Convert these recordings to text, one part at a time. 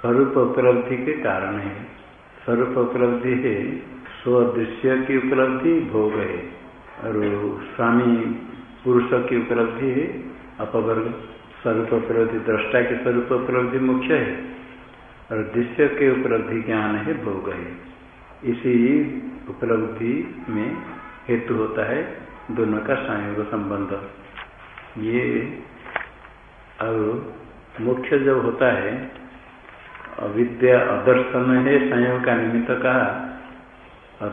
स्वरूप उपलब्धि के कारण है। स्वरूप उपलब्धि है, स्वदृश्य की उपलब्धि, भोग है। और स्वामी पुरुष की उपलब्धि है, अपवर्ग स्वरूप उपलब्धि, दृष्टा के स्वरूप उपलब्धि मुख्य है। और दृश्य के उपलब्धि ज्ञान है, भोग है। इसी उपलब्धि में हेतु होता है दोनों का संयोग संबंध। ये और मुख्य जब होता है अविद्या अदर्शन है संयोग का निमित्त कहा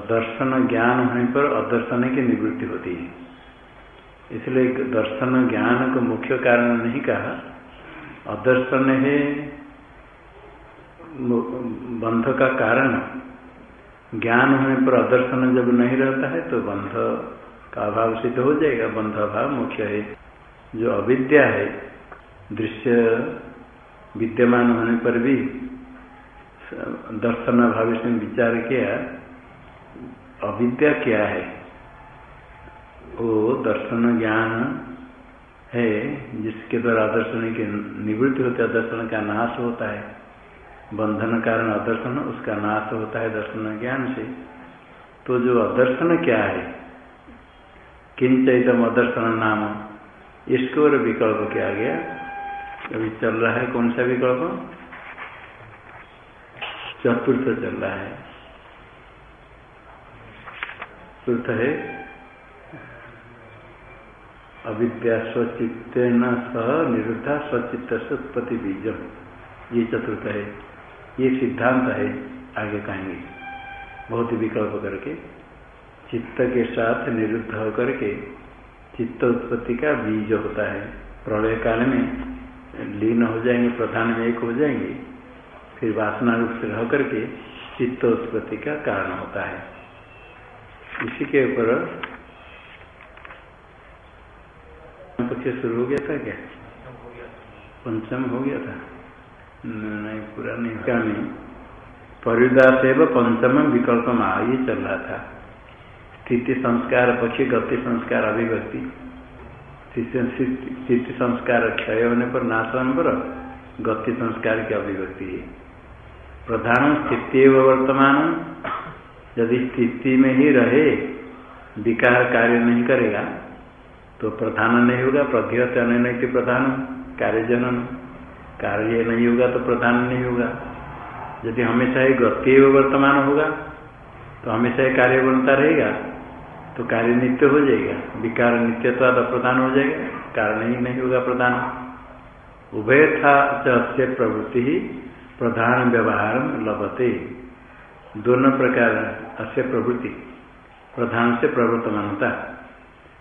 दर्शन ज्ञान होने पर अदर्शन की निवृत्ति होती है। इसलिए दर्शन ज्ञान को मुख्य कारण नहीं कहा। अदर्शन है बंध का कारण। ज्ञान होने पर अदर्शन जब नहीं रहता है तो बंध का अभाव सिद्ध हो जाएगा। बंध अभाव मुख्य है। जो अविद्या है, दृश्य विद्यमान होने पर भी दर्शन भाव से विचार किया, अविद्या क्या है? वो दर्शन ज्ञान है, जिसके द्वारा अदर्शन की निवृत्ति होती दर्शन का नाश होता है। बंधन कारण अदर्शन उसका नाश होता है दर्शन ज्ञान से। तो जो अदर्शन क्या है? किंचम अदर्शन नाम। इसको और विकल्प किया गया? अभी चल रहा है कौन सा विकल्प? चतुर्थ चल रहा है। चतुर्थ है। अविद्या स्वचित्त न सह निरुद्धा स्वचित्त से उत्पत्ति बीजम ये चतुर्थ है। ये सिद्धांत है। आगे कहेंगे। बहुत विकल्प करके। चित्त के साथ निरुद्ध होकर के चित्त उत्पत्ति का बीज होता है। प्रलय काल में लीन हो जाएँगे, प्रधान में एक हो जाएँगे। फिर वासना रूप से रह करके चित्त उत्पत्ति का कारण होता है। इसी के ऊपर पक्ष शुरू हो गया था क्या? पंचम हो गया था। नहीं पूरा नहीं क्या नहीं? परिदास पंचम विकल्प में ये चल रहा था। स्थिति संस्कार पक्षी, गति संस्कार अभिव्यक्ति। स्थिति संस्कार क्षय होने पर, नाश होने पर गति संस्कार की अभिव्यक्ति है। प्रधान स्थिति वर्तमान यदि स्थिति में ही रहे, विकार कार्य नहीं करेगा तो प्रधान नहीं होगा प्रध्यत अनैति प्रधान, कार्य जनन। कार्य नहीं होगा तो प्रधान नहीं होगा। यदि हमेशा ही गति वर्तमान होगा तो हमेशा ही कार्य बनता रहेगा तो कार्य नित्य हो जाएगा। विकार नित्यता तो प्रधान हो जाएगा, कारण ही नहीं होगा प्रधान। उभय था प्रवृत्ति ही प्रधान व्यवहार लभते। दोनों प्रकार अस्य प्रवृत्ति। प्रधान से प्रवर्तमानता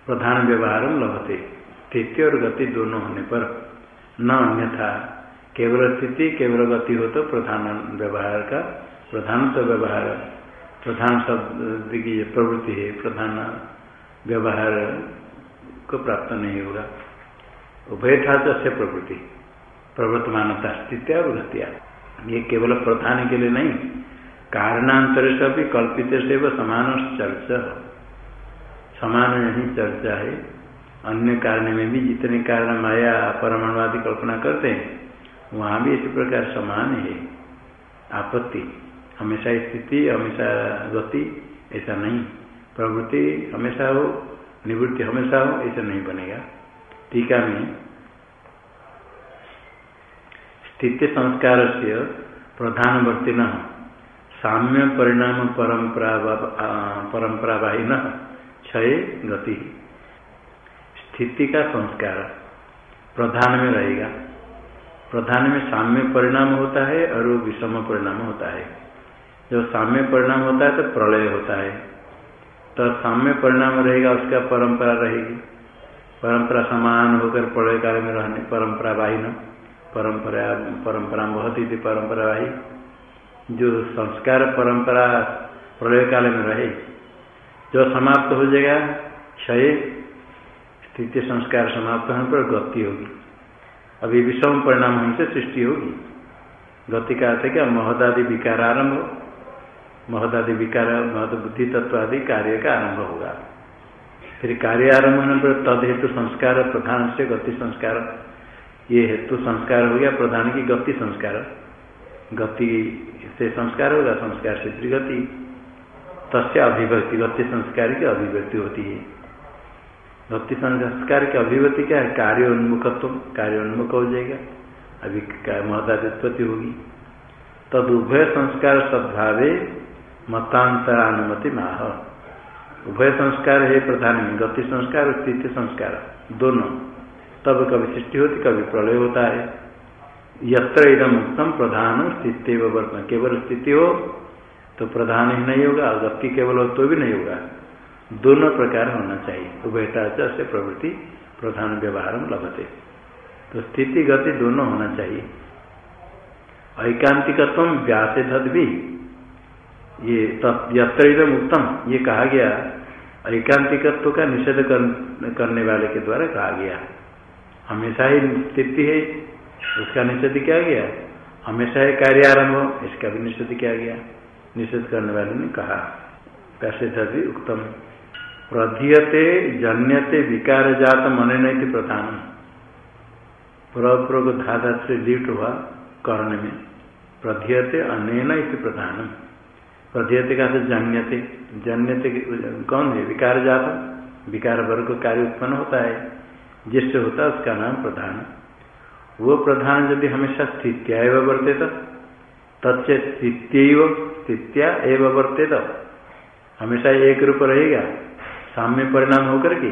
प्रधान व्यवहार लभते। स्थिति और गति दोनों होने पर। न अन्यथा। केवल स्थिति, केवल गति हो तो प्रधान व्यवहार का प्रधान तो व्यवहार। प्रधान शब्द की प्रवृत्ति है, प्रधान व्यवहार को प्राप्त नहीं होगा। उभय था तो प्रवृत्ति। प्रवर्तमानता स्थित्या और गतिया ये केवल प्रधान के लिए नहीं कारणांतर से भी कल्पित से वह समान चर्चा समान नहीं चर्चा है। अन्य कारण में भी जितने कारण माया परमाणुवादी कल्पना करते हैं, वहाँ भी इसी प्रकार समान है। आपत्ति, हमेशा स्थिति, हमेशा गति, ऐसा नहीं। प्रवृत्ति हमेशा हो, निवृत्ति हमेशा हो, ऐसा नहीं बनेगा। टीका में स्थिति संस्कार से प्रधानवर्ती न साम्य परिणाम परंपरा परंपरावाही न क्षय गति। स्थिति का संस्कार। प्रधान में रहेगा। प्रधान में साम्य परिणाम होता है और विषम परिणाम होता है। जब साम्य परिणाम होता है तो प्रलय होता है। तो साम्य परिणाम रहेगा, उसका परंपरा रहेगी। परंपरा समान होकर प्रलय काल में रहने परंपरा वाही न परंपरा परंपरा बहुत ही परंपरा वाही जो संस्कार परंपरा प्रलय काल में रहे, जो समाप्त हो जाएगा, क्षय स्थिति संस्कार समाप्त होने पर गति होगी। अभी विषम परिणाम हमसे सृष्टि होगी। गति का अर्थ क्या महदादि विकार आरंभ महदादि विकार, महद बुद्धि तत्व आदि कार्य का आरंभ होगा। फिर कार्य आरंभ होने पर तद हेतु संस्कार प्रधान से गति संस्कार ये हेतु संस्कार हो गया, प्रधान की गति संस्कार। गति से संस्कार होगा, संस्कार से त्रिगति। तस्य अभिव्यक्ति, गति संस्कार की अभिव्यक्ति होती है। भक्ति संस्कार की अभिव्यक्ति क्या है? कार्योन्मुखत्व कार्योन्मुख हो जाएगा। अभी महदात्पत्ति होगी। तद उभय संस्कार सद्भावे मतांतरानुमति माह उभय संस्कार है प्रधान गति संस्कार और स्थिति संस्कार, दोनों। तब कभी सृष्टि होती, कभी प्रलय होता है। यत्र इदम उत्तम प्रधान स्थिति वर्तन। केवल स्थिति हो तो प्रधान ही नहीं होगा और गति केवल हो तो भी नहीं होगा। दोनों प्रकार होना चाहिए। उभयता से प्रवृत्ति, प्रधान व्यवहार में लभते। तो स्थिति, गति दोनों होना चाहिए। ऐकांतिकत्व व्यास भी ये यत्र उत्तम ये कहा गया, ऐकांतिकत्व का निषेध करने वाले के द्वारा कहा गया। हमेशा ही स्थिति है, उसका निषेध किया गया। हमेशा ही कार्य आरंभ इसका भी निषेध किया गया। निषेध करने वाले ने कहा कैसे भी उत्तम प्रधीयते, जन्यते विकार जात मन नहीं प्रधान पूर्व धाधा से लीट हुआ कर्ण में। प्रधीयते अनैन इति प्रधानम। प्रधीयते का जन्यते। जन्यते कौन है? विकार जात विकार वर्ग कार्य उत्पन्न होता है। जिससे होता उसका नाम प्रधान। वो प्रधान यदि हमेशा स्थित्या एवं वर्ते तत्व स्थित्य स्थित्या एवं वर्ते हमेशा एक रूप रहेगा, साम्य परिणाम होकर के,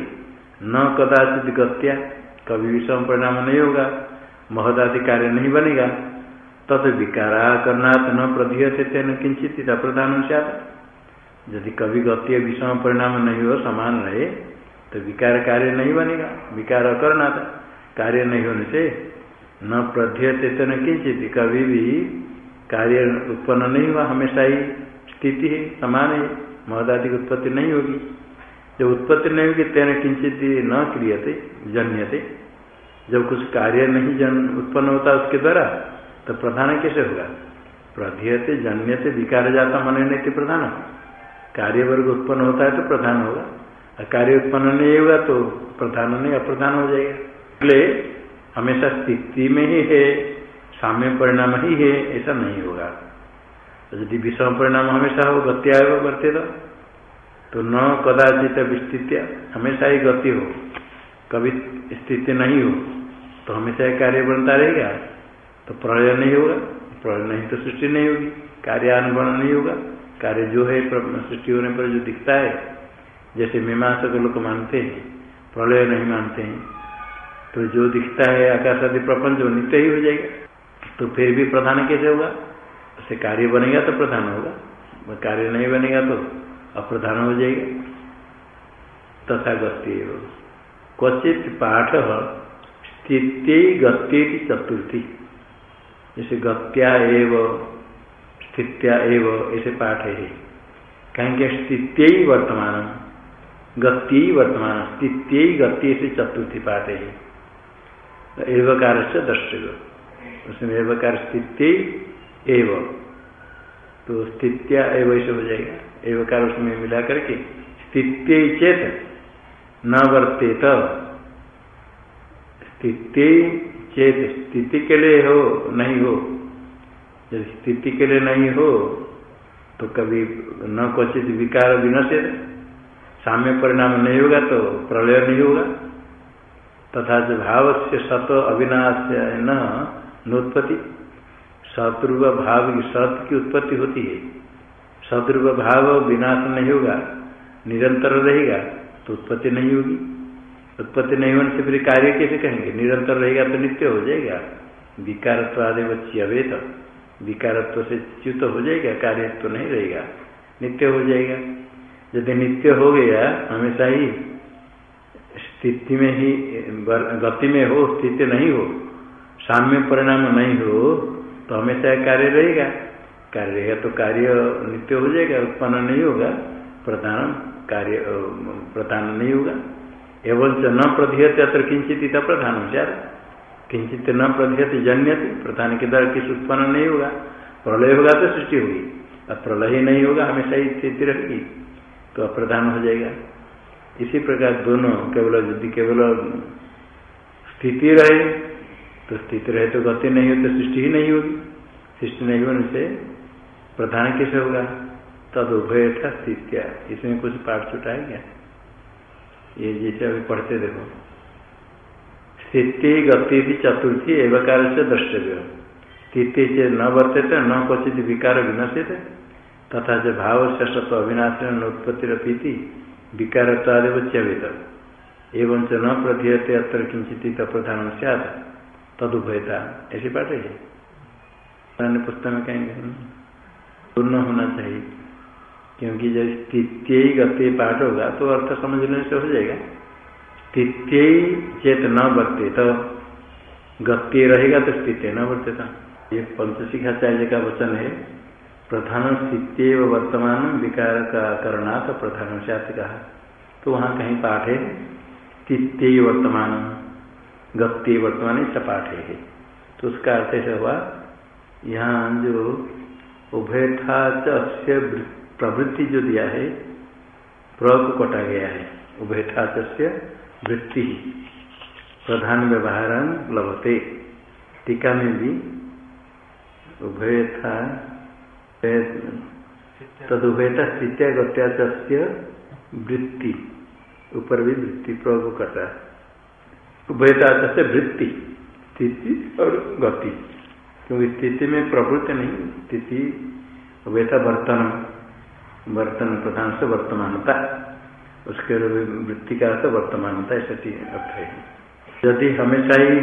न कदाचित गत्या, कभी विषम परिणाम नहीं होगा, महदादि कार्य नहीं बनेगा। तथ विकारा करना तो न प्रधीयते तेन किंचित प्रधान यदि कभी गति विषम परिणाम नहीं हो, समान रहे तो विकार कार्य नहीं बनेगा। विकार करना था कार्य नहीं होने से न प्रध्यते तेन किंचित कभी भी कार्य उत्पन्न नहीं हुआ। हमेशा ही स्थिति है, समान है। महदादि की उत्पत्ति नहीं होगी। जब उत्पत्ति नहीं होगी, तेना किंचित न क्रियते, जन्यते। जब कुछ कार्य नहीं जन उत्पन्न होता उसके द्वारा तो प्रधान कैसे होगा? प्रधीयते जन्यते, विकार जाता मन नहीं प्रधान कार्य वर्ग उत्पन्न होता है तो प्रधान होगा। कार्य उत्पन्न नहीं होगा तो प्रधान नहीं अप्रधान हो जाएगा। इसलिए हमेशा स्थिति में ही है, साम्य परिणाम ही है, ऐसा नहीं होगा। यदि विषम परिणाम हमेशा हो गत्या बढ़ते तो तो न कदाचित विस्तृत्य हमेशा ही गति हो। कभी स्थिति नहीं हो तो हमेशा ही कार्य बनता रहेगा। तो प्रलय नहीं होगा, प्रलय नहीं तो सृष्टि नहीं होगी। कार्यानुगण नहीं होगा, कार्य जो है सृष्टि होने पर जो दिखता है जैसे मीमांसक लोग मानते हैं, प्रलय नहीं मानते हैं तो जो दिखता है आकाश आदि प्रपंच वो नित्य ही हो जाएगा। तो फिर भी प्रधान कैसे होगा? उसे कार्य बनेगा तो प्रधान होगा कार्य नहीं बनेगा तो अप्रधान हो जाएगा। तथा गति क्वचित पाठ स्थिति गति चतुर्थी। जैसे गत्या एव, स्थित्या एव, ऐसे पाठ है। कहेंगे स्थित्य वर्तमान गति वर्तमान स्थित्य गति से चतुर्थी पाते है। एवकार से दर्शक। उसमें एवकार स्थित्य एव। तो स्थित्या एव ऐसे हो जाएगा। एवकार उसमें मिला करके स्थित्य चेत न वर्तेत। स्थिति चेत स्थिति के लिए हो, नहीं हो। यदि स्थिति के लिए नहीं हो तो कभी न क्वचित विकार विनशित साम्य परिणाम नहीं होगा तो प्रलय नहीं होगा। तथा जो भाव से सत अविनाश न, नोत्पत्ति। शत्रु भाव की सत की उत्पत्ति होती है। सदृव भाव विनाश नहीं होगा, निरंतर रहेगा तो उत्पत्ति नहीं होगी। उत्पत्ति नहीं होने से फिर कार्य कैसे कहेंगे? निरंतर रहेगा तो नित्य हो जाएगा। विकारत्व आदि च्यवेत विकारत्व से च्युत हो जाएगा, कार्य तो नहीं रहेगा। नित्य हो जाएगा। यदि नित्य हो गया, हमेशा ही स्थिति में ही गति में हो, स्थिति नहीं हो साम्य परिणाम नहीं हो तो हमेशा कार्य रहेगा। कार्य रहेगा तो कार्य नित्य हो जाएगा, उत्पन्न नहीं होगा, प्रधान कार्य प्रधान नहीं होगा। एवं न प्रधीयत अत्र किंचित इतना प्रधान जाए किंचित न प्रधीयत जन्यत, प्रधान के द्वारा किस उत्पन्न नहीं होगा। प्रलय होगा तो सृष्टि होगी। अब प्रलय नहीं होगा, हमेशा ही स्थिति रहेगी। तो अप्रधान हो जाएगा। इसी प्रकार दोनों, केवल यदि केवल स्थिति रहे तो स्थिति रहे तो गति नहीं हो तो सृष्टि ही नहीं होगी। सृष्टि नहीं होने से प्रधान कैसे होगा? तद उभय था स्थित्या। इसमें कुछ पाठ छुटा है क्या ये जैसे अभी पढ़ते देखो। स्थिति, गति चतुर्थी एवकार से द्रष्टव्य। स्थिति से न वर्तित, न क्वचित विकार विनशित तथा जो भाव श्रेष्ठ अविनाश उत्पत्ति विकार च्यवेद एवं च न प्रधीयते अत्र किंचित प्रधान सद तदुभयता। ऐसी पाठ है। पुस्तक में कहेंगे पूर्ण होना चाहिए। क्योंकि जब स्थित्य गति पाठ होगा तो अर्थ समझने से हो जाएगा। स्थित्य चेत न बरते तो गति रहेगा तो स्थित्य न बढ़ते था ये पंचशिखाचार्य का वचन है प्रधान स्थित्य व वर्तमान विकार का करणात् प्रधान से कहा तो वहाँ कहीं पाठ है स्थित्य वर्तमान गति वर्तमान ऐसा पाठ है। तो उसका अर्थ ऐसा हुआ, यहाँ जो उभयथा च प्रवृत्ति जो दिया है, प्र को कटा गया है उभयथा से वृत्ति, प्रधान व्यवहार लभते। टीका में भी उभय था तदुभयता स्थित्या गत्या वृत्ति। ऊपर भी वृत्ति प्रयोग करता कटा उभयता से वृत्ति। स्थिति और गति। क्योंकि स्थिति में प्रवृत्ति नहीं, स्थिति उभयता वर्तन वर्तन प्रधान से वर्तमानता। उसके वृत्ति का अर्थ वर्तमानता, ऐसा अर्थ है। यदि हमेशा ही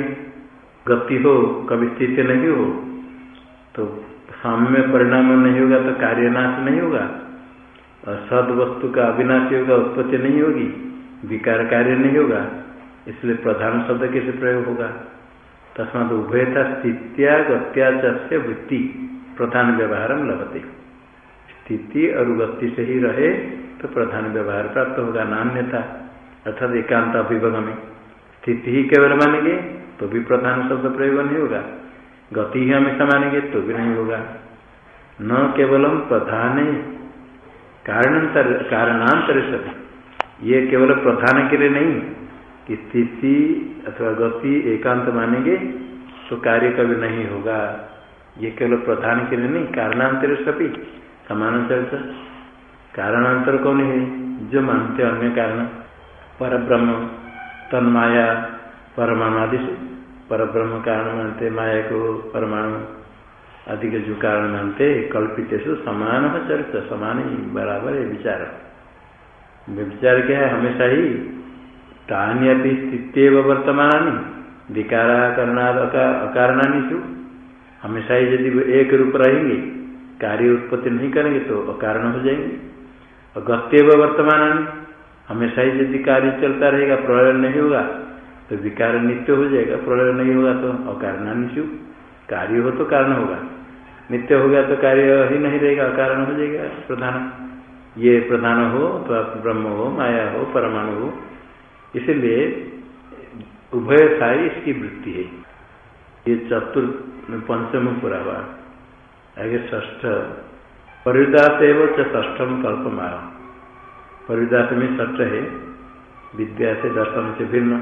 गति हो, कभी स्थिति नहीं हो तो साम्य परिणाम नहीं होगा तो कार्यनाश नहीं होगा। और सद वस्तु का अविनाशी होगा, उत्पत्ति नहीं होगी, विकार कार्य नहीं होगा, इसलिए प्रधान शब्द कैसे प्रयोग होगा? तस्मात उभयता स्थित्या गत्या वृत्ति, प्रधान व्यवहार लभते। स्थिति और गति से ही रहे तो प्रधान व्यवहार प्राप्त होगा नान्यता अर्थात एकांत अभिभग में स्थिति ही केवल मानेंगे तो भी प्रधान शब्द प्रयोग नहीं होगा। गति ही हमेशा मानेंगे तो भी नहीं होगा। न केवलम प्रधान, कारणांतर कारणांतर सभी ये केवल प्रधान के लिए नहीं, कि स्थिति अथवा गति एकांत मानेंगे तो कार्य कभी नहीं होगा। ये केवल प्रधान के लिए नहीं, कारणांतर सभी समान चर्चा। कारणांतर कौन है? जो मानते अन्य कारण। पर ब्रह्म तन्माया परमाणु आदि से। पर ब्रह्म कारण मानते माया को परमाणु आदि के जो कारण मानते कल्पित समान चरित्र, समान ही बराबर है विचार। विचार क्या है? हमेशा ही तानी अभी स्थित वर्तमान विकारा करना अकारणानी हमेशा ही यदि एक रूप रहेंगे, कार्य उत्पत्ति नहीं करेंगे तो अकारण हो जाएँगे। और गत्यव वर्तमान हमेशा ही यदि कार्य चलता रहेगा, प्रलय नहीं होगा तो विकार नित्य हो जाएगा, प्रलय नहीं होगा तो अकारणानिशु कार्य हो तो कारण होगा। नित्य हो गया तो कार्य ही नहीं रहेगा, अकारण हो जाएगा, प्रधान। ये प्रधान हो ब्रह्म हो, माया हो, परमाणु हो। इसलिए उभय सारी इसकी वृत्ति है। ये चतुर् पंचम पूरा हुआ आगे ष्ठ परिदास एवं ष्ठम कल्पमाय परिदास में ष्ठ है। विद्या से दर्शन से भिन्न।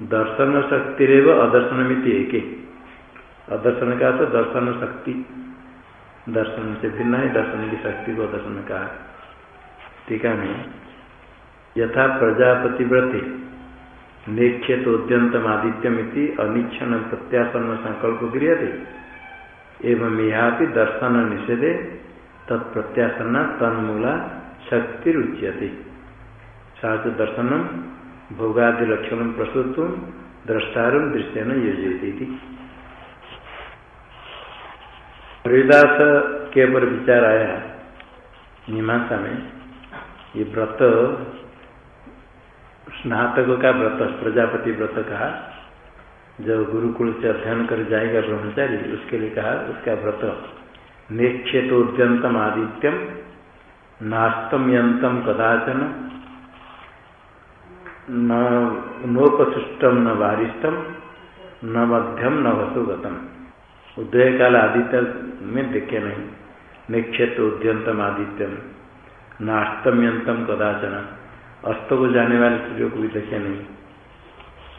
दर्शन शक्ति रेव अदर्शन मिति एक। अदर्शन का तो दर्शन शक्ति दर्शन से भिन्न है दर्शन की शक्ति को दर्शन का टीका में यथा प्रजापति व्रति नेक्षेत उद्यंतम आदित्यमिति अनिच्छन प्रत्यापन्न संकल्प गृह एवं यहाँ दर्शन निषेधे तत्प्रत्यासन तन्मूला शक्ति रुच्यते साथ दर्शन भोगादि लक्षण प्रस्तुत द्रष्टार दृश्य न योजित हरिदास के ऊपर विचार आया मीमांसा में ये व्रत, स्नातक का व्रत, प्रजापति व्रत कहा, जब गुरुकुल से अध्ययन कर जाएगा ब्रह्मचारी, उसके लिए कहा, उसका व्रत नेक्षेतोद्यंतम आदित्यम नास्तम यंतम कदाचन नोपसुष्टम न वारिष्ठम न मध्यम न वसुगतम। उदय काल आदित्य में देखे नहीं। निक्षेत उद्यंतम आदित्यम नास्तम यंतम कदाचन। अस्त को जाने वाले सूर्य को भी देखे नहीं।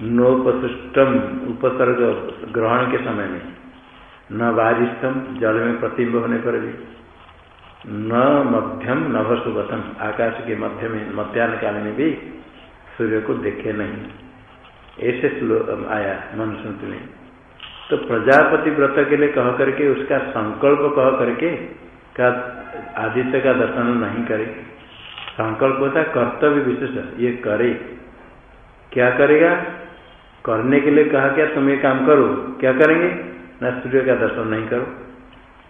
नोपसृष्टम उपसर्ग ग्रहण के समय में, न बारिशम जल में प्रतिम्ब होने पर भी, न मध्यम नभ सुगतम आकाश के मध्य में, मध्यान्ह काल में भी सूर्य को देखे नहीं। ऐसे आया मनुष्य में तो प्रजापति व्रत के लिए कह करके, उसका संकल्प कह करके, का आदित्य का दर्शन नहीं करे। संकल्प होता कर्तव्य विशेष, ये करे। क्या करेगा? करने के लिए कहा क्या, तुम ये काम करो। क्या करेंगे? न सूर्य का दर्शन नहीं करो।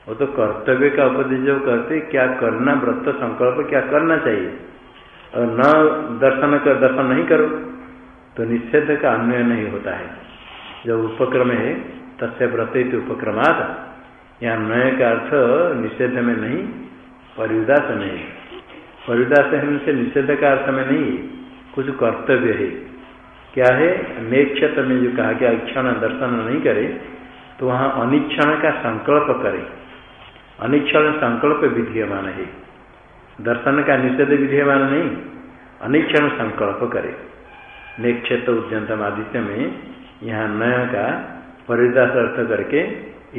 वो तो कर्तव्य का उपदेश जो करते, क्या करना व्रत संकल्प, क्या करना चाहिए? और न दर्शन कर, दर्शन नहीं करो तो निषेध का अन्वय नहीं होता है। जब उपक्रम है, तस्य व्रत उपक्रमात यहाँ नय का अर्थ निषेध में नहीं, परिदास नहीं परिदास से निषेध का अर्थ में नहीं, कुछ कर्तव्य है। क्या है? नेक्षत में जो कहा गया अक्षण दर्शन नहीं करे तो वहाँ अनिक्षण का संकल्प करे। अनिक्षण संकल्प विधीयमान है। दर्शन का निषेध विधीयमान नहीं अनिक्षण संकल्प करे। नेक्षत उद्यंतम आदित्य में यहाँ नय का परिदास अर्थ करके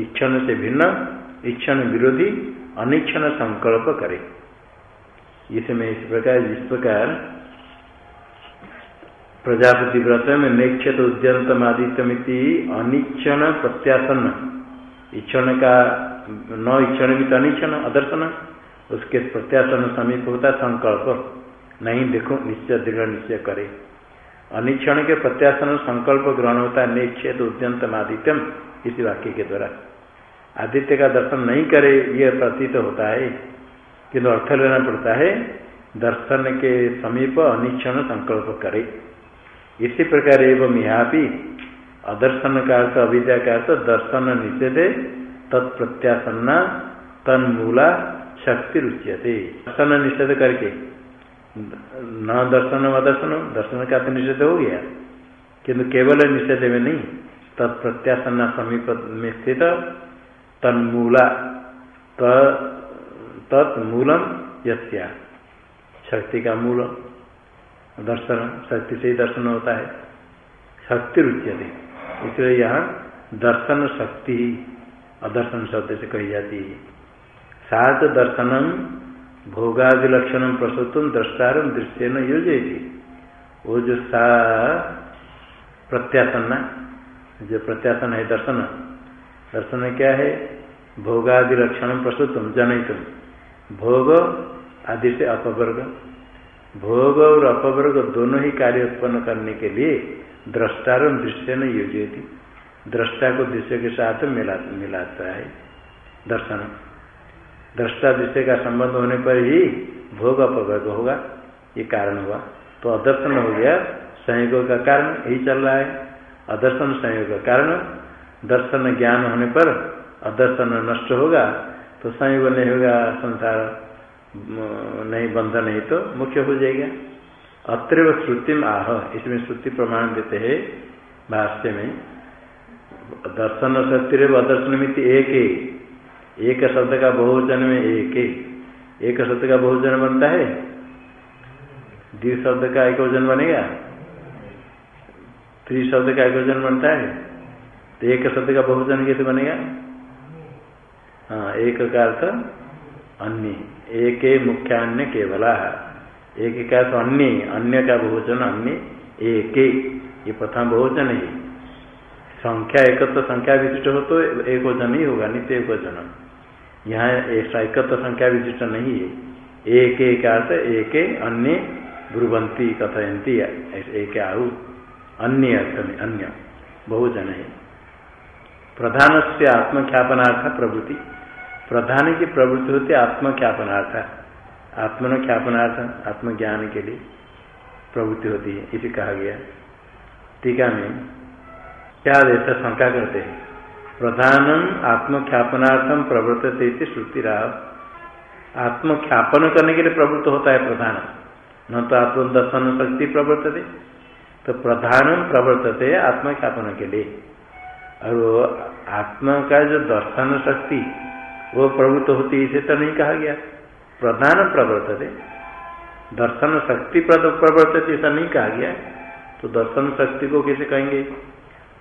इच्छन से भिन्न, इच्छन विरोधी अनिक्षण संकल्प करे। इसमें इस प्रकार जिस प्रकार प्रजापति व्रत में नेक्षत उद्यंतम आदित्यमिति अनिक्षण प्रत्यासन। इच्छन का, न इच्छन भी तो अनिक्षण अदर्शन। उसके प्रत्याशन समीप होता संकल्प नहीं देखो, निश्चय दृढ़ निश्चय करे। अनिक्षण के प्रत्याशन संकल्प ग्रहण होता है निक्षेद उद्यंतम आदित्यम इसी वाक्य के द्वारा। आदित्य का दर्शन नहीं करे यह प्रतीत होता है किंतु अर्थ लेना पड़ता है, दर्शन के समीप अनिक्षण संकल्प करे। इसी प्रकार एवं यहाँ भी अदर्शन का अर्थ, अविद्या का अर्थ, दर्शन निषेधे तत्प्रत्यासन्ना तन्मूला शक्ति रुच्यते। दर्शन निषेध करके। न दर्शन, अदर्शन, दर्शन दर्शन का तो निषेध हो गया। किंतु केवल निषेध में नहीं तत्प्रत्यासन समीप में स्थित तन्मूला तत्मूलम यस्या। शक्ति का मूल, दर्शन, शक्ति से ही दर्शन होता है। शक्ति रुच्यते। इसलिए यहाँ दर्शन शक्ति ही, अदर्शन शब्द से कही जाती है। सात दर्शनम भोगादि लक्षण प्रसुतम दृष्टारम दृश्य न योजना वो जो सा प्रत्यासन्ना जो प्रत्यासन है दर्शन दर्शन क्या है? भोगादि लक्षण प्रसुतम, जनयितम। भोग आदि से अपवर्ग। भोग और अपवर्ग दोनों ही कार्य उत्पन्न करने के लिए दृष्टारम दृश्य न योजना दृष्टा को दृश्य के साथ मिला, मिलाता है दर्शन। दृष्टा दृश्य का संबंध होने पर ही भोग अपवर्ग होगा, ये कारण हुआ। तो अदर्शन हो गया, संयोग का कारण यही चल रहा है। अदर्शन संयोग का कारण, दर्शन ज्ञान होने पर अदर्शन नष्ट होगा तो संयोग नहीं होगा, संसार नहीं बंधन नहीं तो मुख्य हो जाएगा। अत्र श्रुति में आह, इसमें श्रुति प्रमाण देते हैं, भाष्य में। दर्शन सत्य अदर्शन मित्र एक ही। एक शब्द का बहुवचन में एक एक शब्द का बहुवचन बनता है? द्वि शब्द का एक वज़न बनेगा? त्रि शब्द का एक वज़न बनता है? तो एक शब्द का बहुवचन कैसे बनेगा? हाँ एक का अर्थ अन्य। एक मुख्यान्य केवला। एक का अर्थ अन्य। अन्य का बहुवचन अन्य। एक ये प्रथम बहुवचन है। संख्या एकत्र, संख्या विशिष्ट हो तो एक वज़न ही होगा, नित्य एक वज़न यहाँ ऐसा एकत्र संख्या विशिष्ट नहीं है। एक एक अर्थ एक अन्य ब्रुवंती कथयंती, एक आहु अन्य अर्थ में, अन्य, बहुजन है। प्रधान से आत्मख्यापनार्थ प्रवृत्ति। प्रधान की प्रवृत्ति होती आत्मख्यापनार्थ। आत्मन ख्यापनार्थ आत्मज्ञान के लिए प्रवृत्ति होती है, इसे कहा गया। टीका में क्या देता शंका करते हैं? प्रधानम आत्मख्यापनार्थम प्रवृत्त श्रुति राह आत्मख्यापन करने के लिए प्रवृत्त होता है प्रधान न तो आत्मदर्शन शक्ति प्रवर्तते तो प्रधानम प्रवर्तते आत्मख्यापन के लिए। और आत्मा का जो दर्शन शक्ति, वो प्रवृत्त होती इसे तो नहीं कहा गया। प्रधान प्रवर्तते दर्शन शक्ति प्रवर्तते ऐसा नहीं कहा गया। तो दर्शन शक्ति को कैसे कहेंगे?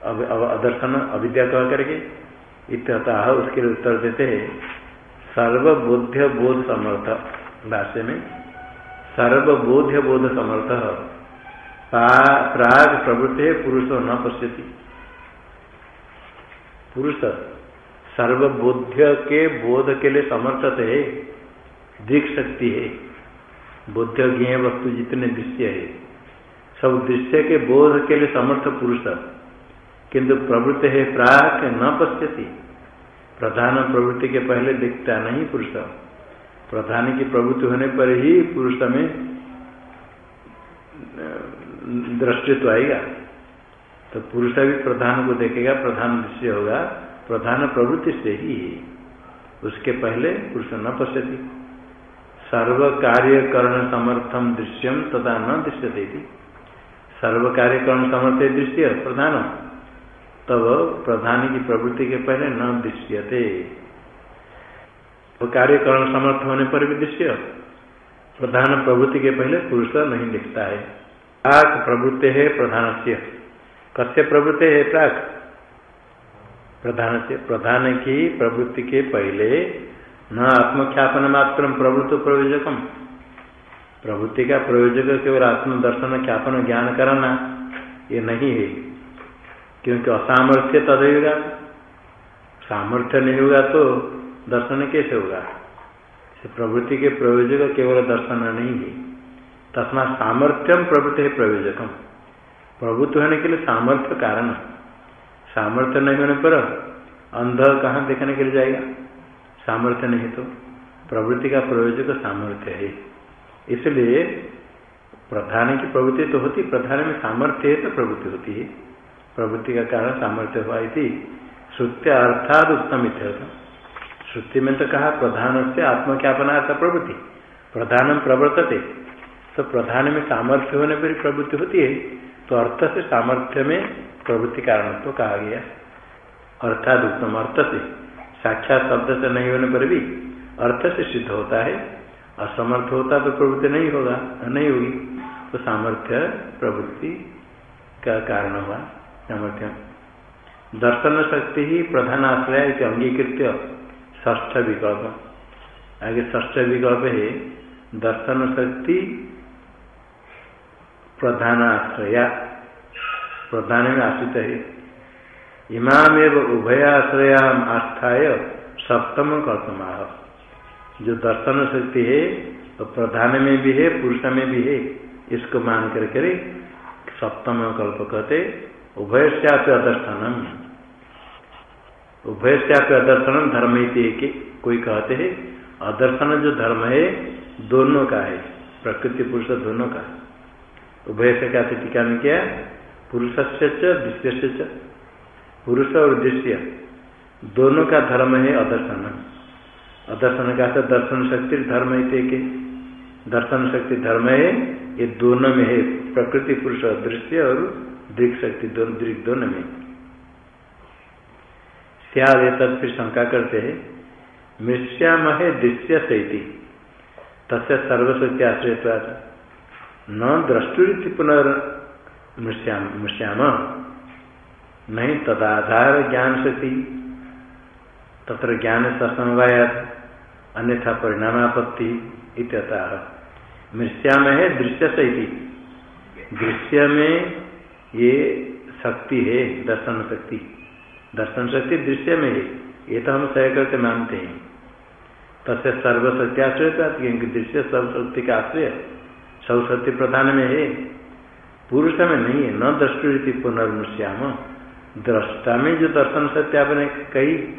अदर्शन अविद्या कह करके इत्यतः उसके लिए उत्तर देते हैं सर्वबोध्य बोध समर्थ भाष्य में। सर्वबोध्य बोध समर्थ प्राग प्रवृत्ति पुरुष न पश्यति। पुरुष सर्वबोध्य के बोध के लिए समर्थ है दृक शक्ति है। बोध्य ज्ञ वस्तु जितने दृश्य है, सब दृश्य के बोध के लिए समर्थ पुरुष। किंतु प्रवृत्ति है प्राक न पश्यति। प्रधान प्रवृत्ति के पहले दिखता नहीं पुरुष। प्रधान की प्रवृत्ति होने पर ही पुरुष में दृष्टित्व आएगा। तो पुरुष भी प्रधान को देखेगा, प्रधान दृश्य होगा। प्रधान प्रवृत्ति से ही उसके पहले पुरुष न पश्यति। सर्व कार्य करण समर्थम दृश्यम तथा न दृश्य देती सर्व कार्य करण समर्थ दृश्य प्रधान। तब प्रधान की प्रवृत्ति के पहले न दृश्यते। कार्यकरण समर्थ होने पर भी दृश्य। प्रधान प्रवृत्ति के पहले पुरुष नहीं दिखता है। प्राक प्रवृत्ति है प्रधान से कस्य प्रवृत्ति है प्राक? प्रधान से प्रधान की प्रवृत्ति के पहले न आत्मख्यापन मात्र प्रवृत्त प्रयोजकम। प्रवृत्ति का प्रयोजक केवल आत्मदर्शन ख्यापन ज्ञान कराना, ये नहीं है। क्योंकि असामर्थ्य तदेगा सामर्थ्य नहीं होगा तो दर्शन कैसे होगा? प्रवृत्ति के प्रयोजक केवल दर्शन नहीं है। तस्मा सामर्थ्यम प्रवृत्ति है प्रयोजकम। प्रभुत्व होने के लिए सामर्थ्य कारण सामर्थ्य नहीं होने पर अंध कहाँ देखने के लिए जाएगा? सामर्थ्य नहीं तो प्रवृत्ति का प्रयोजक सामर्थ्य है। इसलिए प्रधान की प्रवृत्ति तो होती, प्रधान में सामर्थ्य है तो प्रवृत्ति होती है। प्रवृत्ति का कारण सामर्थ्य हुआ थी श्रुत्य अर्थात उत्तम श्रुति में तो कहा प्रधान से आत्मख्यापनार्थ प्रवृत्ति। प्रधानम प्रवर्तते। तो प्रधान में सामर्थ्य होने पर प्रवृत्ति होती है। तो अर्थ से सामर्थ्य में प्रवृत्ति कारण तो कहा गया। अर्थात उत्तम अर्थ से। साक्षात शब्द से नहीं होने पर भी अर्थ से सिद्ध होता है। असमर्थ होता तो प्रवृत्ति नहीं होगा, नहीं होगी। तो सामर्थ्य प्रवृत्ति का कारण हुआ। सामर्थ्य दर्शन शक्ति ही प्रधान आश्रय अंगीकृत ष्ठ विकल्प। आगे ष्ठ विकल्प है, दर्शन शक्ति प्रधानाश्रया प्रधान में आश्रित है। इमामेव उभयाश्रया आस्थाय सप्तम कल्पमा जो दर्शन शक्ति है तो प्रधान में भी है, पुरुष में भी है, इसको मान कर करे सप्तम कल्प कहते उभय अदर्शनम उभय अदर्शनम धर्म ही कोई कहते हैं। अदर्शन जो धर्म है, दोनों का है। प्रकृति पुरुष दोनों का है। उभय से क्या टीका में क्या पुरुष से दृश्य से पुरुष और दृश्य दोनों का धर्म है अदर्शन। अदर्शन का तो दर्शन शक्ति धर्म है। के दर्शन शक्ति धर्म है, ये दोनों में है। प्रकृति पुरुष दृश्य और दृक शक्ति दोनों दृक दोनों में। सियाद तद फिर शंका करते हैं मृष्याम है दृश्य सैति, तस्य सर्वशक्ति आश्रय न द्रष्टुरीति पुनर्मृश्याम नहीं तदाधार ज्ञान शक्ति तत्र ज्ञान से समवायात अन्यथा परिणामापत्ति इत्यतः। मृष्याम है दृश्य सही दृश्य में ये शक्ति है, दर्शन शक्ति। दर्शन शक्ति दृश्य में है, ये तो हम सह करके मानते हैं। तस्य सर्वशक्ति आश्रय क्योंकि दृश्य सर्वशक्ति का आश्रय सरस्वती प्रधान में है। पुरुष में नहीं है, न दृष्टि पुनर्मुष्याम। दृष्टा में जो दर्शन सत्य आपने कही,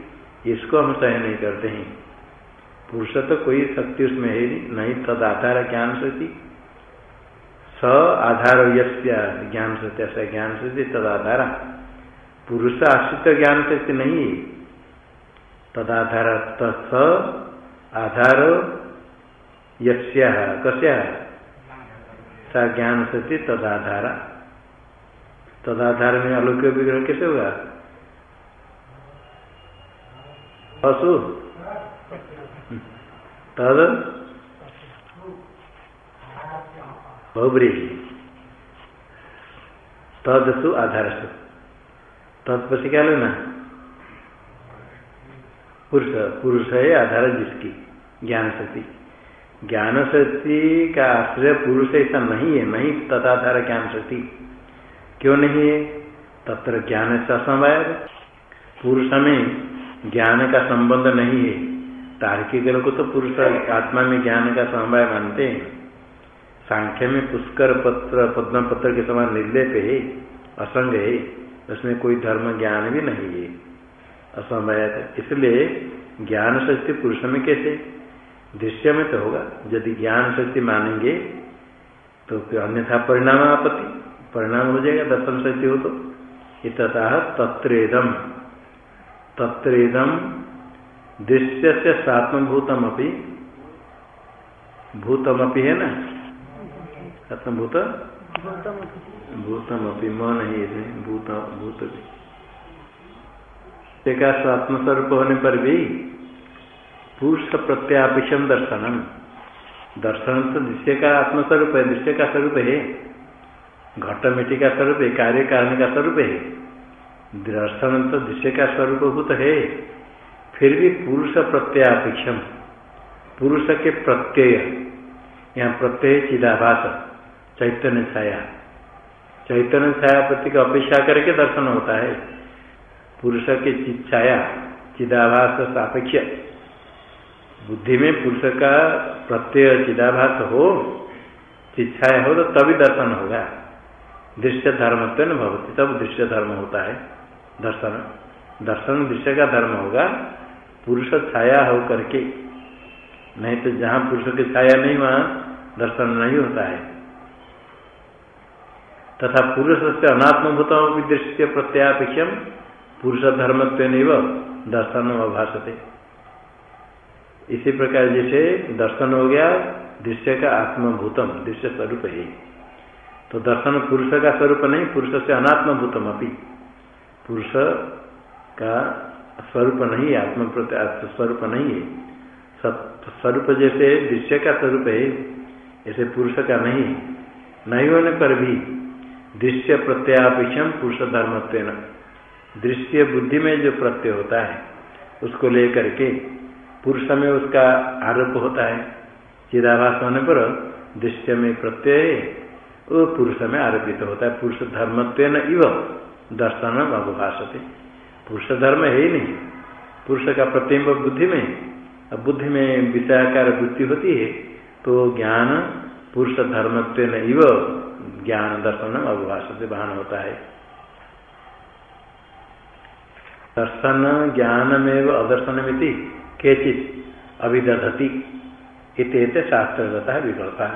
इसको हम सह नहीं करते हैं। पुरुष तो कोई शक्ति उसमें है नहीं तद आधार ज्ञान शक्ति। स आधार यस्य ज्ञान सत्य स ज्ञान शक्ति तद आधार पुरुष आश्रित ज्ञान शक्ति नहीं। तदाधार स आधार यस्या कस्या ज्ञान सती तदाधारा। तदाधार में अलौक्य विग्रह कैसे होगा? पशु। तद बहुब्री तद सु आधार सु तद क्या लेना? पुरुष पुरुष है आधार जिसकी? ज्ञान शक्ति ज्ञान शक्ति का आश्रय पुरुष ऐसा नहीं है। नहीं तथाधार ज्ञान शक्ति क्यों नहीं है? तत्र ज्ञान से असमवाय पुरुष में ज्ञान का संबंध नहीं है। तार्किक को तो पुरुष आत्मा में ज्ञान का समवाय मानते हैं। सांख्य में पुष्कर पत्र, पद्म पत्र के समान निर्लेप है, असंग है, उसमें कोई धर्म ज्ञान भी नहीं है। असमवाय इसलिए ज्ञान शक्ति पुरुष में कैसे? दृश्य में तो होगा, यदि ज्ञान शक्ति मानेंगे तो अन्यथा परिणाम आपत्ति, परिणाम हो जाएगा, दर्शन शक्ति हो तो। इतः तत्रेदम तत्रेदम दृश्य से सात्मभूतम अपनी भूतम अपनी है ना? सात्मभूत भूतम अपनी मन ही भूत भूत का स्वात्म स्वरूप होने पर भी पुरुष प्रत्यापिशम दर्शनम। दर्शन तो दृश्य का आत्मस्वरूप है दृश्य का स्वरूप है। घट मिट्टी का स्वरूप है कार्य कारण का स्वरूप है। दर्शन तो दृश्य का स्वरूप भूत है। फिर भी पुरुष प्रत्यापिक्षम पुरुष के प्रत्यय। यहाँ प्रत्यय, चिदाभास। चैतन्य छाया। चैतन्य छाया प्रति की अपेक्षा करके दर्शन होता है। पुरुष की चित छाया, चिदाभास सापेक्ष। बुद्धि में पुरुष का प्रत्यय चिदाभास हो शिक्षाया हो तो तभी दर्शन होगा। दृश्य धर्म तो न भवती, तब दृश्य धर्म होता है। दर्शन दर्शन दृश्य का धर्म होगा। पुरुष छाया हो करके। नहीं तो जहाँ पुरुष की छाया नहीं, वहाँ दर्शन नहीं होता है। तथा पुरुष से अनात्मभूत दृश्य प्रत्यापेक्षम पुरुष धर्मत्व दर्शन अभाषते इसी प्रकार जैसे दर्शन हो गया, दृश्य का आत्मभूतम, दृश्य स्वरूप है। तो दर्शन पुरुष का स्वरूप नहीं, पुरुष से अनात्मभूतम अभी पुरुष का स्वरूप नहीं आत्म स्वरूप नहीं है। स्वरूप जैसे दृश्य का स्वरूप है, ऐसे पुरुष का नहीं। नहीं होने पर भी दृश्य प्रत्यापेक्षम पुरुष धर्मत्व दृश्य बुद्धि में जो प्रत्यय होता है, उसको लेकर के पुरुष में उसका आरोप होता है। चिदाभास होने पर दृश्य में प्रत्यय, वो पुरुष में आरोपित होता है। पुरुष धर्मत्व इव दर्शन अवभाषते। पुरुष धर्म है ही नहीं। पुरुष का प्रतिम्ब बुद्धि में, अब बुद्धि में विषयाकार वृत्ति होती है तो ज्ञान पुरुष धर्मत्व इव ज्ञान दर्शन अवभाषते बहन होता है। दर्शन ज्ञानमेव अदर्शन मिति केचित अभिदधति इत शास्त्रगता विकल्पा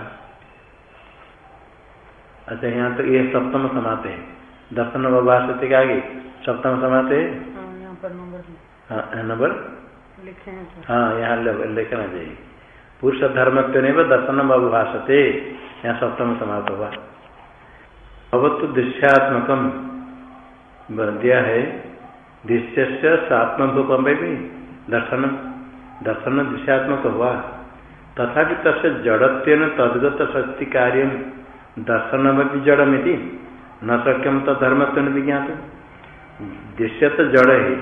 अच्छा यहाँ तो ये सप्तम समाते हैं। दर्शन से के आगे? सप्तम समाते है? हाँ नंबर हाँ यहाँ लिखना चाहिए पुरुष धर्म तो नहीं दर्शन अवभाषते यहाँ सप्तम समाप्त हुआ। अवत दृश्यात्मकम दिया है। दृश्य से सात्मभूपम भी दर्शन दर्शन दृश्यात्मक हुआ। तथा तस् जड़त्व तदगत शक्ति कार्य दर्शन भी जड़मिति न सक्यम तो धर्मत्व विज्ञात दृश्य तो जड़ है।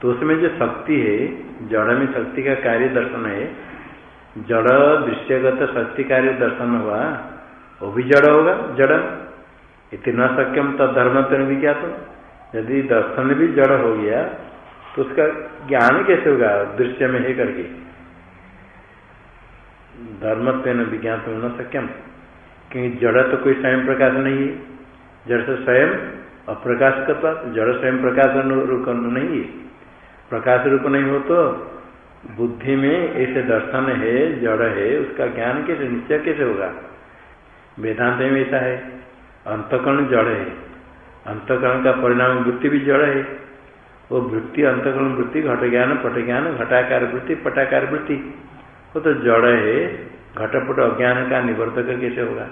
तो उसमें जो शक्ति है जड़ में शक्ति का कार्य दर्शन है, जड़ दृश्यगत शक्ति कार्य दर्शन हुआ, वो भी जड़ होगा जड़ इतना सक्यम तो धर्मत्व न विज्ञात। यदि दर्शन भी जड़ हो गया तो उसका ज्ञान कैसे होगा? दृश्य में है करके। धर्मत्व विज्ञान तो न सक्यम क्योंकि जड़ तो कोई स्वयं प्रकाश नहीं है। जड़ से स्वयं अप्रकाश करता जड़ स्वयं प्रकाश रूप नहीं है। प्रकाश रूप नहीं हो तो बुद्धि में ऐसे दर्शन है, जड़ है, उसका ज्ञान कैसे, निश्चय कैसे होगा? वेदांत में ऐसा है। अंतकरण जड़। है अंतकरण का परिणाम वृत्ति भी जड़। है वो वृत्ति, अंतकरण वृत्ति घट ज्ञान पट ज्ञान घटाकार वृत्ति, पटाकार वृत्ति। वो तो जड़ है। घटपट अज्ञान का निवर्तक कैसे होगा?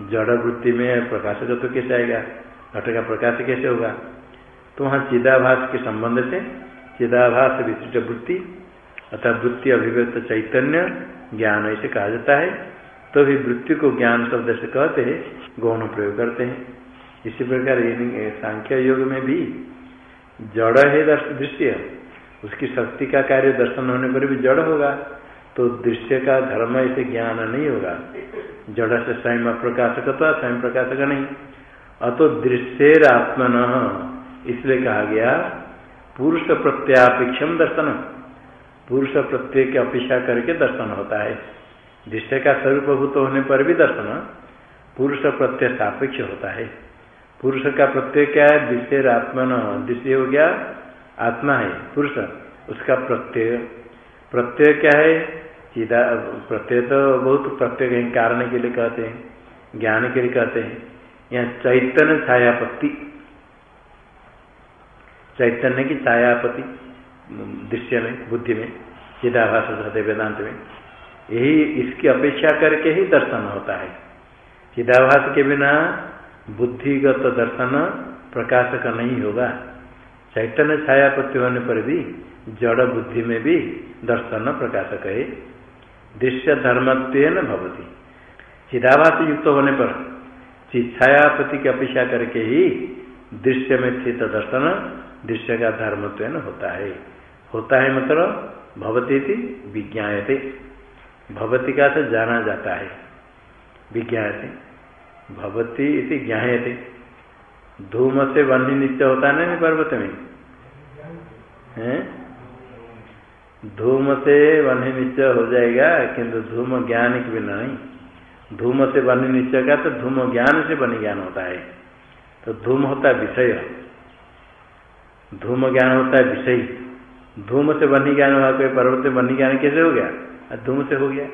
जड़ वृत्ति में प्रकाशक तो कैसे आएगा? घट का प्रकाश कैसे होगा? तो वहाँ चिदाभास के संबंध से चिदाभास विशिष्ट वृत्ति अर्थात वृत्ति अभिव्यक्त चैतन्य ज्ञान ऐसे कहा जाता है। तो भी वृत्ति को ज्ञान शब्द से कहते हैं, गौण प्रयोग करते हैं। इसी प्रकार सांख्य योग में भी जड़ है दृश्य उसकी शक्ति का कार्य दर्शन होने पर भी जड़ होगा तो दृश्य का धर्म ऐसे ज्ञान नहीं होगा। जड़ से स्वयं प्रकाशक तो स्वयं प्रकाशक नहीं। अतो दृश्य आत्मन, इसलिए कहा गया, पुरुष प्रत्यापेक्षम दर्शन पुरुष प्रत्यय की अपेक्षा करके दर्शन होता है। दृश्य का स्वरूपभूत होने पर भी दर्शन पुरुष प्रत्यय सापेक्ष होता है। पुरुष का प्रत्यय क्या है? दृश्य आत्मन दृश्य हो गया, आत्मा है। पुरुष, उसका प्रत्यय। प्रत्यय क्या है? सीधा, प्रत्यय तो बहुत प्रत्यय कारण के लिए कहते हैं, ज्ञान के लिए कहते हैं। यहाँ चैतन्य छायापत्ति। चैतन्य की छायापति दृश्य में, बुद्धि में चिदाभास वेदांत में। यही इसकी अपेक्षा करके ही दर्शन होता है। चिदाभास के बिना बुद्धिगत दर्शन प्रकाशक नहीं होगा। चैतन्य छायापत्ति होने पर भी, जड़ बुद्धि में भी दर्शन प्रकाशक है। दृश्य धर्मत्व भवती। चिदाभास युक्त होने पर छायापति की अपेक्षा करके ही दृश्य में स्थित दर्शन, दृश्य का धर्मत्व होता है। होता है मतलब भवती थी विज्ञाते भवती का से जाना जाता है। विज्ञाते भवती इति ज्ञाते धूम से वन्य नित्य होता है ना पर्वत में? है? धूम से वन्य निश्चय हो जाएगा, किंतु धूम ज्ञान के बिना नहीं। धूम से वन्य निश्चय का तो धूम ज्ञान से वन्य ज्ञान होता है। तो धूम होता है विषय। धूम ज्ञान होता है विषय। धूम से वन्य ज्ञान हुआ, कोई पर्वत से वन्य ज्ञान कैसे हो गया? धूम से हो गया।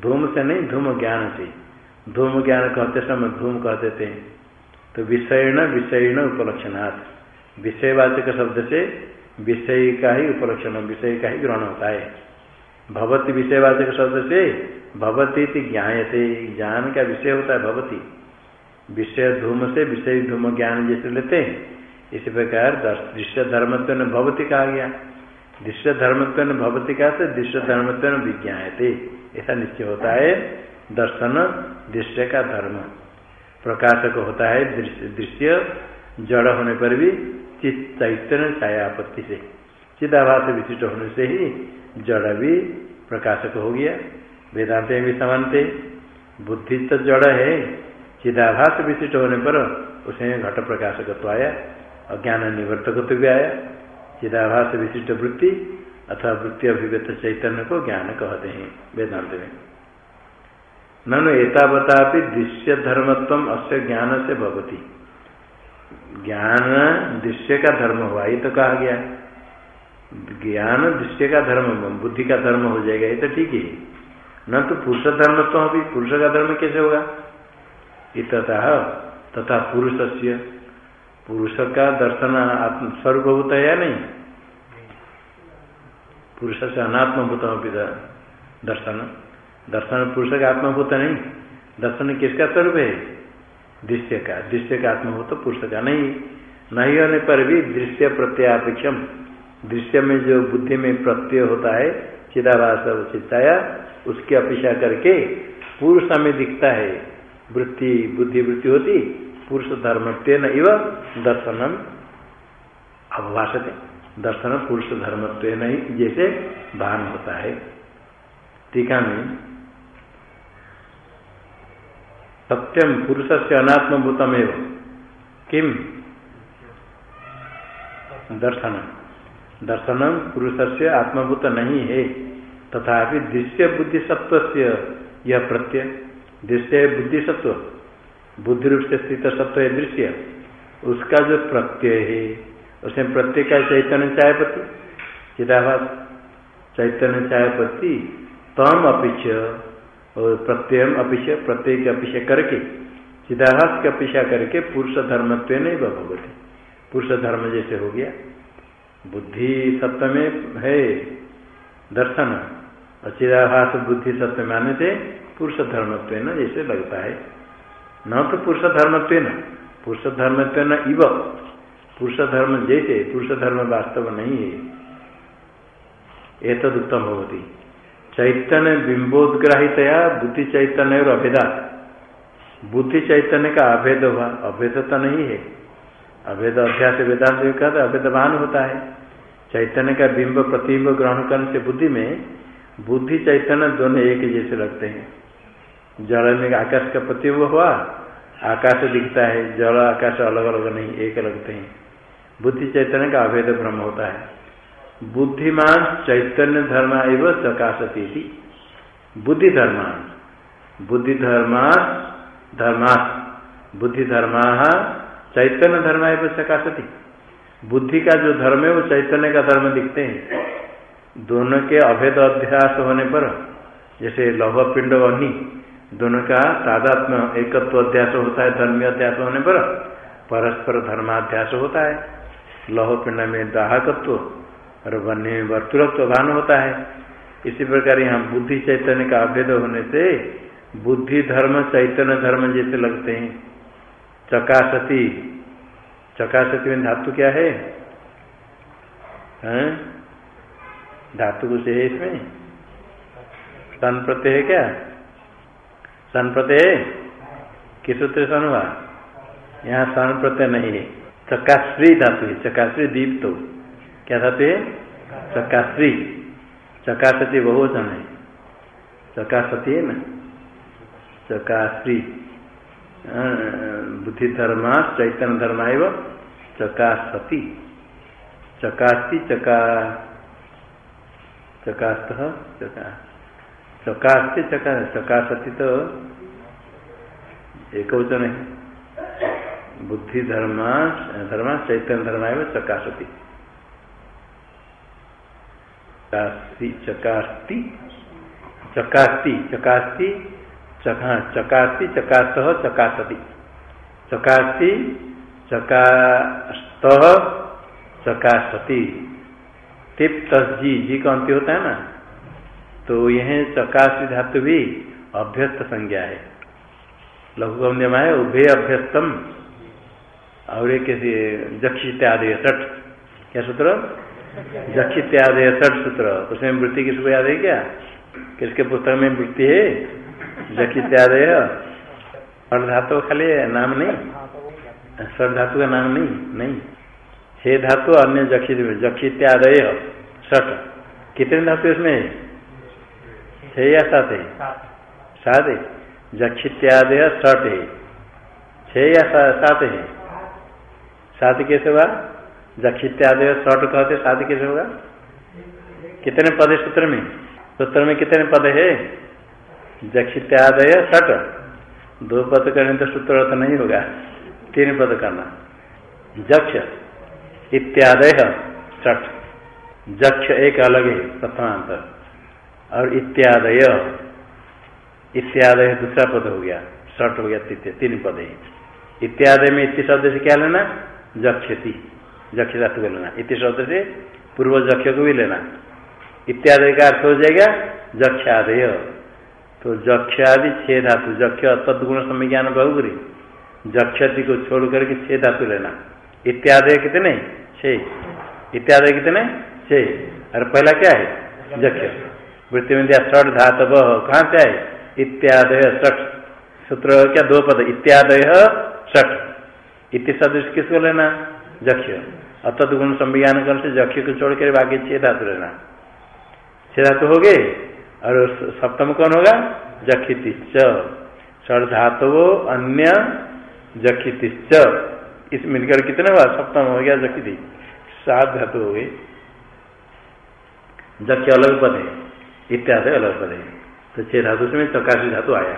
धूम से नहीं, धूम ज्ञान से। धूम ज्ञान कहते समय धूम कहते थे तो विषयण विषयण उपलक्षणार्थ विषयवाचक शब्द से विषय का ही उपलक्षण, विषय का ही ग्रहण होता है। भवती विषयवाचक शब्द से भवती ज्ञाते ज्ञान का विषय होता है भवती। विषय धूम से विषय धूम ज्ञान जैसे लेते हैं। इसी प्रकार दृश्य धर्मत्व ने भवती कहा गया। दृश्य धर्मत्व ने भवती कहा से दृश्य धर्मत्व विज्ञाते ऐसा निश्चय होता है, दर्शन, दृश्य का धर्म। प्रकाशक होता है दृश्य जड़ होने पर भी चित चैतन्य छाया आपत्ति से। चिदाभास विशिष्ट होने से ही जड़ भी प्रकाशक हो गया। वेदांत में भी समानते बुद्धि तो जड़ है। चिदाभास विशिष्ट होने पर उसमें घट प्रकाशकत्व आया, अज्ञान निवर्तक भी आया। चिदाभास विशिष्ट वृत्ति अथवा वृत्ति अभिव्यक्त चैतन्य को ज्ञान कहते हैं, वेदांत में। ननु एतावता दृश्य धर्मत्व अस्य ज्ञान से भवती। ज्ञान दृश्य का धर्म हुआ, ये तो कहा गया। ज्ञान दृश्य का धर्म, बुद्धि का धर्म हो जाएगा, ये तो ठीक है न तो पुरुष धर्म तो अभी, पुरुष का धर्म कैसे होगा? इतः तथा पुरुष से पुरुष का दर्शन स्वरूपभूत है या नहीं? पुरुष से अनात्मभूत दर्शन। दर्शन पुरुष का आत्मभूत नहीं। दर्शन किसका स्वरूप है? दृश्य का। दृश्य का आत्मभूत पुरुष का नहीं। नहीं होने पर भी दृश्य प्रत्यापेक्षम। दृश्य में जो बुद्धि में प्रत्यय होता है, चिदाभास चित्ताया, उसकी अपेक्षा करके पुरुष में दिखता है। वृत्ति, बुद्धि, वृत्ति होती पुरुष धर्म तेन इव दर्शनम अवभाषते। दर्शन पुरुष धर्म ही जैसे भान होता है। टीका में सत्यम पुरुष से अनात्मभूतम एवं। किम दर्शन। दर्शन पुरुष से आत्मभूत नहीं है। तथापि दृश्य बुद्धि सत्व से यह प्रत्यय। दृश्य बुद्धि सत्व बुद्धि रूप से स्थित सत्व है दृश्य उसका जो प्रत्यय है, उसमें प्रत्यय का चैतन्य चायपति चिदाभास, चैतन्य चायपति तम अपिच और प्रत्यय अपिच प्रत्यय की अपेक्षा करके, चिदाभास की अपेक्षा करके पुरुष धर्मत्व नहीं भगवती पुरुष धर्म जैसे हो गया। बुद्धि सत्य में है दर्शन, और चिदाभास बुद्धि सत्य माने थे पुरुष धर्मत्व जैसे लगता है। न तो पुरुष धर्मत्व न पुरुष धर्मत्व न इव पुरुष धर्म जैसे पुरुष धर्म वास्तव नहीं है एक उत्तम होती चैतन्य बिंबोदग्राहितया बुद्धि चैतन्य और अभेदा। बुद्धि चैतन्य का अभेद हुआ अभेद तो नहीं है अभेद अभ्यास वेदांत कहते अभेदवान होता है। चैतन्य का बिंब प्रतिबिंब ग्रहण करने से बुद्धि में बुद्धि चैतन्य दोनों एक जैसे लगते हैं। जल में आकाश का प्रतिबिंब हुआ। आकाश दिखता है, जल आकाश अलग अलग नहीं, एक लगते हैं बुद्धि चैतन्य का अभेद भ्रम होता है। बुद्धिमान चैतन्य धर्म एवं चकाशती थी बुद्धि धर्मान। बुद्धि धर्मा धर्मा बुद्धि धर्मा चैतन्य धर्म एवं चकाशती बुद्धि का जो धर्म है, वो चैतन्य का धर्म दिखते हैं। दोनों के अभेद अध्यास होने पर, जैसे लौह पिंड अग्नि दोनों का तादात्म एकत्व अध्यास होता है, धर्मी अध्यास होने पर, परस्पर धर्माध्यास होता है। लौह पिंड में दाहकत्व और वन्य में वर्तुलत्व भान होता है। इसी प्रकार यहाँ बुद्धि चैतन्य का अभेद होने से बुद्धि धर्म, चैतन्य धर्म जैसे लगते हैं। चकाशती चकाशती में धातु क्या है? हैं? धातु कुछ है इसमें? तन प्रत्यय है क्या? सन प्रत्यय किस सूत्र सन हुआ यहाँ सन प्रत्यय नहीं है। चकाश्री धातु है। चकाश्री दीप तो। क्या धातु है? चकाश्री। चकाशती बहुवचन है। चकाशती है ना? चकाश्री। बुद्धि धर्मा, चैतन्य धर्मा एवं चकाशती चकास्ती चका चकास्त चका चकास्ती चका चकाशती तो एक वचन है। बुद्धि धर्मा धर्मा, चैतन्य धर्म एवं चकाशती चकास्ती चकास्ती चकास्ती चका चकास्ती, चकास्त चकाशती चकास्ती, चकास्त चकाशती जी जी का अंत्य होता है ना? तो यह चकाशी धातु भी अभ्यस्त संज्ञा है। लघु गम्यम है उभय अभ्यस्तम। और एक जक्षित्यादय सठ क्या सूत्र? जक्षित्यादय सठ सूत्र। उसमें वृत्ति किसको याद है क्या? किसके पुस्तक में वृत्ति है? जक्षित्यादय। सठ धातु खाली नाम नहीं। सठ धातु का नाम नहीं नहीं। हे धातु, अन्य जक्षित जक्षित्यादय सठ कितने धातु इसमें छह या सात है सात है जक्षित्यादय सठ है छह या सात है सात कैसे हुआ? जक्षित्यादय सठ कहते सात कैसे होगा कितने पद है सूत्र में? सूत्र में कितने पद है? जक्षित्यादय सठ दो पद करने तो सूत्र अर्थ नहीं होगा। तीन पद करना। जक्ष इत्यादय सठ जक्ष एक अलग है प्रथमांत और इत्यादय। इत्यादय दूसरा पद हो गया शर्ट हो गया, तृतीय, तीन पद है। इत्यादय में इति शब्द से क्या लेना? जक्षति। जक्ष धातु को लेना। इति शब्द से पूर्व जक्ष को भी लेना। इत्यादि का अर्थ हो जाएगा जक्षादय। तो जक्षादि छह धातु, जक्ष तदगुण समिज्ञान बहुगुरी। जक्षति को छोड़ करके छह धातु लेना। इत्यादय कितने? छह। इत्यादय कितने? छह। और पहला क्या है? जक्ष। वृत्ति में दिया सठ धातव कहाँ से आए इत्यादय सठ सूत्र क्या दो पद? इत्यादय सठ इति सदृश किसको लेना? जक्ष। अतत गुण संविज्ञान कर से जक्ष को छोड़ कर बाकी छह धातु लेना। छह धातु हो गए? और सप्तम कौन होगा? जक्षितिश्च। षड धातु अन्य जक्षितिश्च। इस मिलकर कितने हुआ सप्तम हो गया जक्षिति। सात धातु हो गए। जक्ष अलग पद है। इत्यादि अलग पद है। तो छह धातु में चकाशी धातु आया।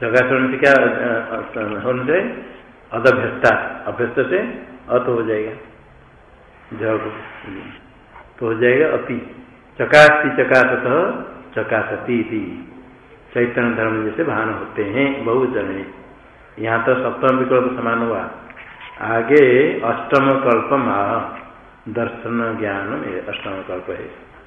चकाश होने से क्या होने से अदभ्यस्ता अभ्यस्त से अत हो जाएगा। जब तो हो जाएगा अति। चकास्ती चकाशत चकाशती चैतन्य धर्म जैसे भान होते हैं बहुवचन है। यहाँ तो सप्तम विकल्प समान हुआ। आगे अष्टम कल्प दर्शन ज्ञान अष्टम कल्प है।